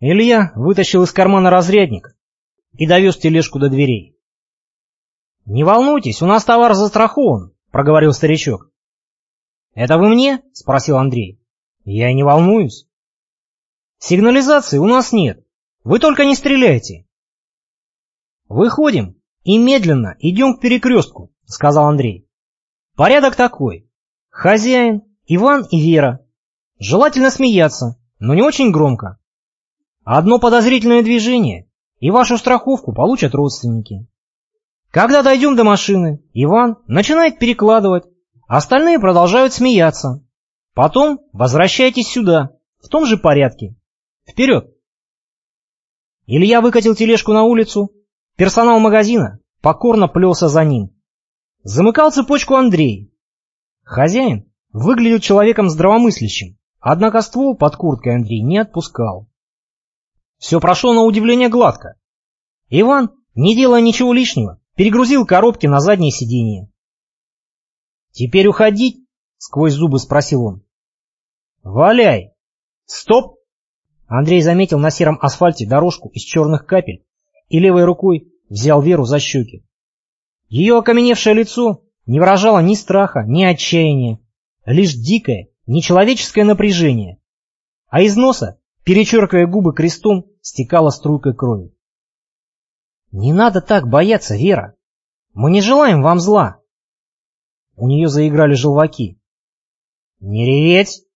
Илья вытащил из кармана разрядник и довез тележку до дверей. «Не волнуйтесь, у нас товар застрахован», — проговорил старичок. «Это вы мне?» — спросил Андрей. «Я не волнуюсь». «Сигнализации у нас нет. Вы только не стреляйте». «Выходим и медленно идем к перекрестку», — сказал Андрей. «Порядок такой. Хозяин, Иван и Вера. Желательно смеяться, но не очень громко. Одно подозрительное движение, и вашу страховку получат родственники. Когда дойдем до машины, Иван начинает перекладывать, остальные продолжают смеяться. Потом возвращайтесь сюда, в том же порядке. Вперед! Илья выкатил тележку на улицу, персонал магазина покорно плелся за ним. Замыкал цепочку Андрей. Хозяин выглядел человеком здравомыслящим, однако ствол под курткой Андрей не отпускал. Все прошло на удивление гладко. Иван, не делая ничего лишнего, перегрузил коробки на заднее сиденье. «Теперь уходить?» — сквозь зубы спросил он. «Валяй!» «Стоп!» Андрей заметил на сером асфальте дорожку из черных капель и левой рукой взял Веру за щеки. Ее окаменевшее лицо не выражало ни страха, ни отчаяния, лишь дикое, нечеловеческое напряжение, а из носа, перечеркивая губы крестом, стекала струйкой крови. «Не надо так бояться, Вера. Мы не желаем вам зла». У нее заиграли желваки. «Не реветь!»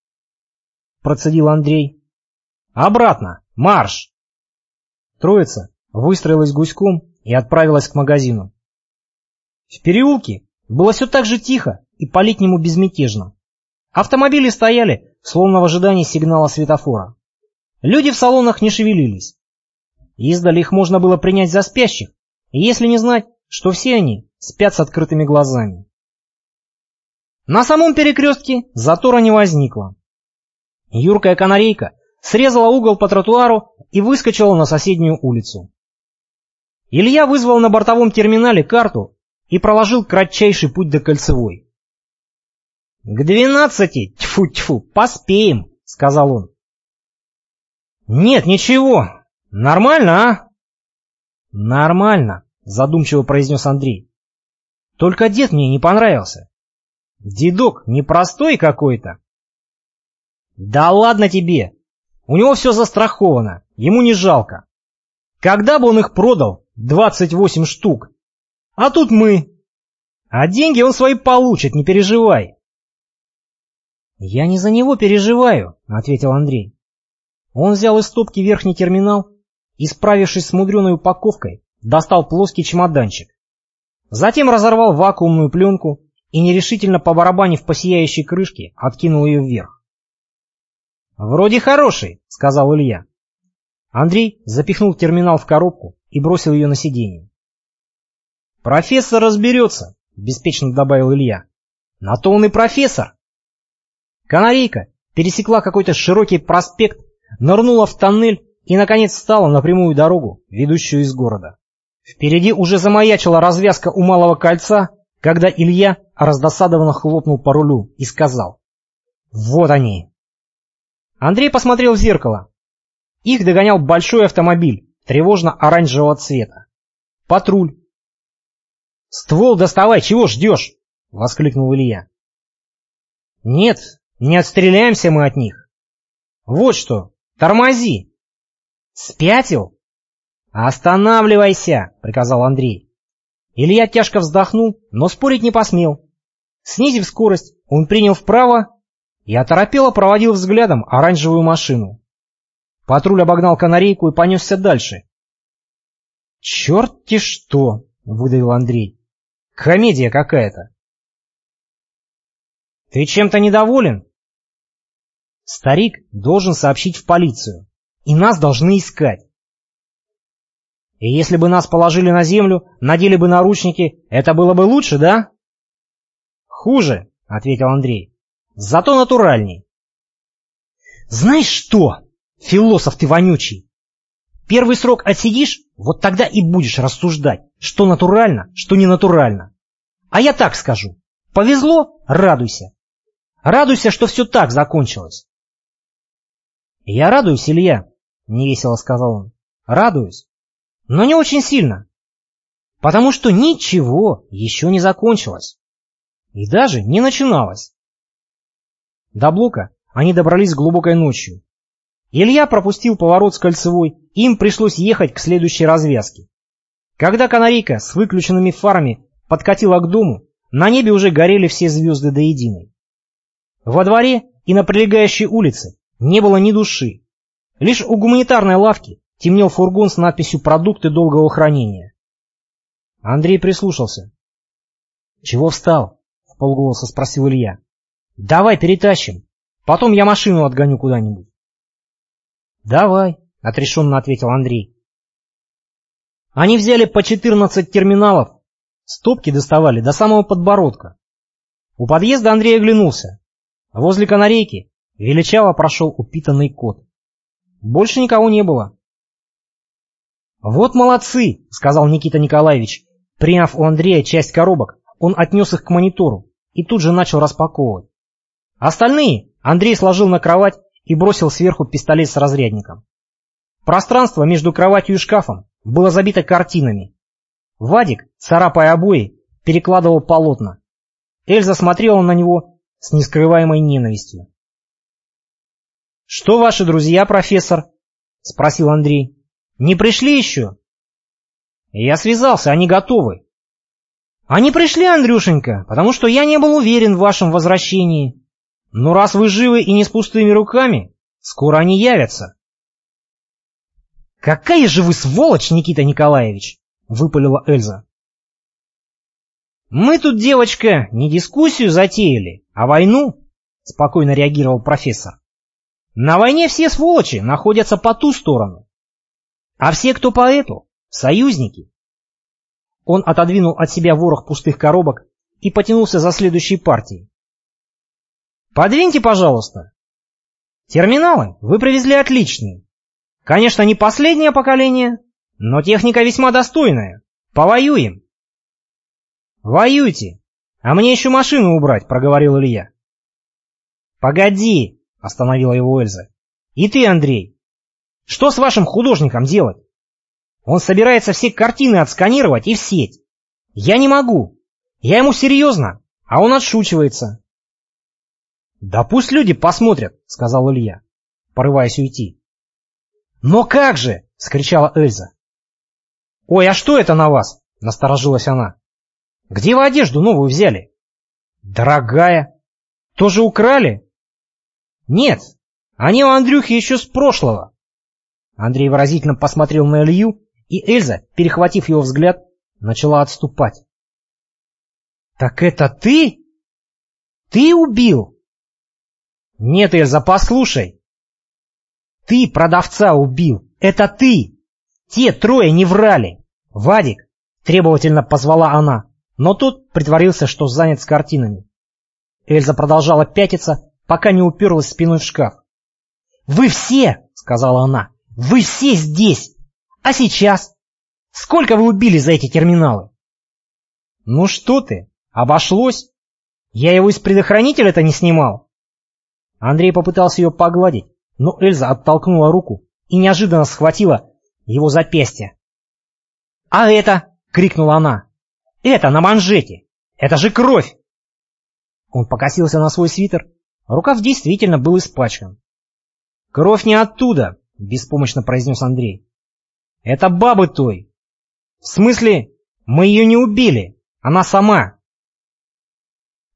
— процедил Андрей. «Обратно! Марш!» Троица выстроилась гуськом и отправилась к магазину. В переулке было все так же тихо и по-летнему безмятежно. Автомобили стояли, словно в ожидании сигнала светофора. Люди в салонах не шевелились. Издали их можно было принять за спящих, если не знать, что все они спят с открытыми глазами. На самом перекрестке затора не возникло. Юркая канарейка срезала угол по тротуару и выскочила на соседнюю улицу. Илья вызвал на бортовом терминале карту и проложил кратчайший путь до Кольцевой. «К двенадцати, тьфу-тьфу, поспеем», — сказал он. «Нет, ничего, «Нормально, а?» «Нормально», — задумчиво произнес Андрей. «Только дед мне не понравился. Дедок непростой какой-то». «Да ладно тебе! У него все застраховано, ему не жалко. Когда бы он их продал? 28 штук. А тут мы. А деньги он свои получит, не переживай». «Я не за него переживаю», — ответил Андрей. Он взял из стопки верхний терминал и, справившись с мудреной упаковкой, достал плоский чемоданчик. Затем разорвал вакуумную пленку и, нерешительно побарабанив по сияющей крышке, откинул ее вверх. «Вроде хороший», — сказал Илья. Андрей запихнул терминал в коробку и бросил ее на сиденье. «Профессор разберется», — беспечно добавил Илья. «На то он и профессор». Канарейка пересекла какой-то широкий проспект, нырнула в тоннель и, наконец, встала на прямую дорогу, ведущую из города. Впереди уже замаячила развязка у Малого кольца, когда Илья раздосадованно хлопнул по рулю и сказал «Вот они!». Андрей посмотрел в зеркало. Их догонял большой автомобиль тревожно-оранжевого цвета. Патруль. «Ствол доставай, чего ждешь?» — воскликнул Илья. «Нет, не отстреляемся мы от них. Вот что, тормози!» «Спятил?» «Останавливайся!» — приказал Андрей. Илья тяжко вздохнул, но спорить не посмел. Снизив скорость, он принял вправо и оторопело проводил взглядом оранжевую машину. Патруль обогнал канарейку и понесся дальше. «Черт-те что!» — выдавил Андрей. «Комедия какая-то!» «Ты чем-то недоволен?» Старик должен сообщить в полицию и нас должны искать. И если бы нас положили на землю, надели бы наручники, это было бы лучше, да? Хуже, ответил Андрей. Зато натуральней. Знаешь что, философ ты вонючий? Первый срок отсидишь, вот тогда и будешь рассуждать, что натурально, что не натурально. А я так скажу. Повезло — радуйся. Радуйся, что все так закончилось. Я радуюсь, Илья, — невесело сказал он. «Радуюсь, но не очень сильно, потому что ничего еще не закончилось и даже не начиналось». До блока они добрались глубокой ночью. Илья пропустил поворот с кольцевой, им пришлось ехать к следующей развязке. Когда канарейка с выключенными фарами подкатила к дому, на небе уже горели все звезды до единой. Во дворе и на прилегающей улице не было ни души. Лишь у гуманитарной лавки темнел фургон с надписью «Продукты долгого хранения». Андрей прислушался. «Чего встал?» — в полголоса спросил Илья. «Давай перетащим. Потом я машину отгоню куда-нибудь». «Давай», — отрешенно ответил Андрей. Они взяли по 14 терминалов, стопки доставали до самого подбородка. У подъезда Андрей оглянулся. Возле канарейки величаво прошел упитанный кот. Больше никого не было. «Вот молодцы!» — сказал Никита Николаевич. Приняв у Андрея часть коробок, он отнес их к монитору и тут же начал распаковывать. Остальные Андрей сложил на кровать и бросил сверху пистолет с разрядником. Пространство между кроватью и шкафом было забито картинами. Вадик, царапая обои, перекладывал полотна. Эльза смотрела на него с нескрываемой ненавистью. «Что ваши друзья, профессор?» — спросил Андрей. «Не пришли еще?» «Я связался, они готовы». «Они пришли, Андрюшенька, потому что я не был уверен в вашем возвращении. Но раз вы живы и не с пустыми руками, скоро они явятся». «Какая же вы сволочь, Никита Николаевич!» — выпалила Эльза. «Мы тут, девочка, не дискуссию затеяли, а войну», — спокойно реагировал профессор. «На войне все сволочи находятся по ту сторону, а все, кто по эту, союзники». Он отодвинул от себя ворох пустых коробок и потянулся за следующей партией. «Подвиньте, пожалуйста. Терминалы вы привезли отличные. Конечно, не последнее поколение, но техника весьма достойная. Повоюем. Воюйте, а мне еще машину убрать, проговорил Илья. Погоди, остановила его Эльза. И ты, Андрей, что с вашим художником делать? Он собирается все картины отсканировать и в сеть. Я не могу. Я ему серьезно, а он отшучивается. Да пусть люди посмотрят, сказал Илья, порываясь уйти. «Но как же!» — скричала Эльза. «Ой, а что это на вас?» — насторожилась она. «Где вы одежду новую взяли?» «Дорогая. Тоже украли?» «Нет, они у Андрюхи еще с прошлого». Андрей выразительно посмотрел на Илью, и Эльза, перехватив его взгляд, начала отступать. «Так это ты? Ты убил?» «Нет, Эльза, послушай. Ты продавца убил! Это ты! Те трое не врали! Вадик! Требовательно позвала она, но тот притворился, что занят с картинами. Эльза продолжала пятиться, пока не уперлась спиной в шкаф. «Вы все!» — сказала она. «Вы все здесь! А сейчас? Сколько вы убили за эти терминалы?» «Ну что ты, обошлось! Я его из предохранителя-то не снимал!» Андрей попытался ее погладить, но Эльза оттолкнула руку и неожиданно схватила его запястье. «А это!» — крикнула она. «Это на манжете! Это же кровь!» Он покосился на свой свитер. Рукав действительно был испачкан. «Кровь не оттуда!» — беспомощно произнес Андрей. «Это бабы той!» «В смысле, мы ее не убили! Она сама!»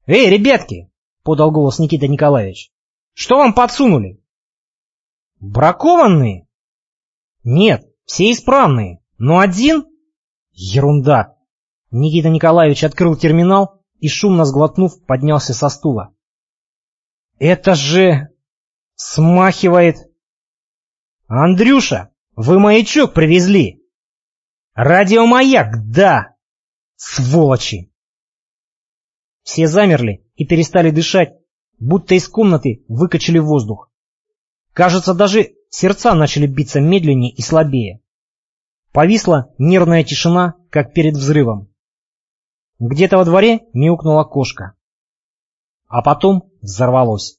«Эй, ребятки!» — подал голос Никита Николаевич. «Что вам подсунули?» Бракованные? Нет, все исправные, но один? Ерунда. Никита Николаевич открыл терминал и, шумно сглотнув, поднялся со стула. Это же... смахивает... Андрюша, вы маячок привезли. Радиомаяк, да. Сволочи. Все замерли и перестали дышать, будто из комнаты выкачали воздух. Кажется, даже сердца начали биться медленнее и слабее. Повисла нервная тишина, как перед взрывом. Где-то во дворе мяукнула кошка. А потом взорвалось.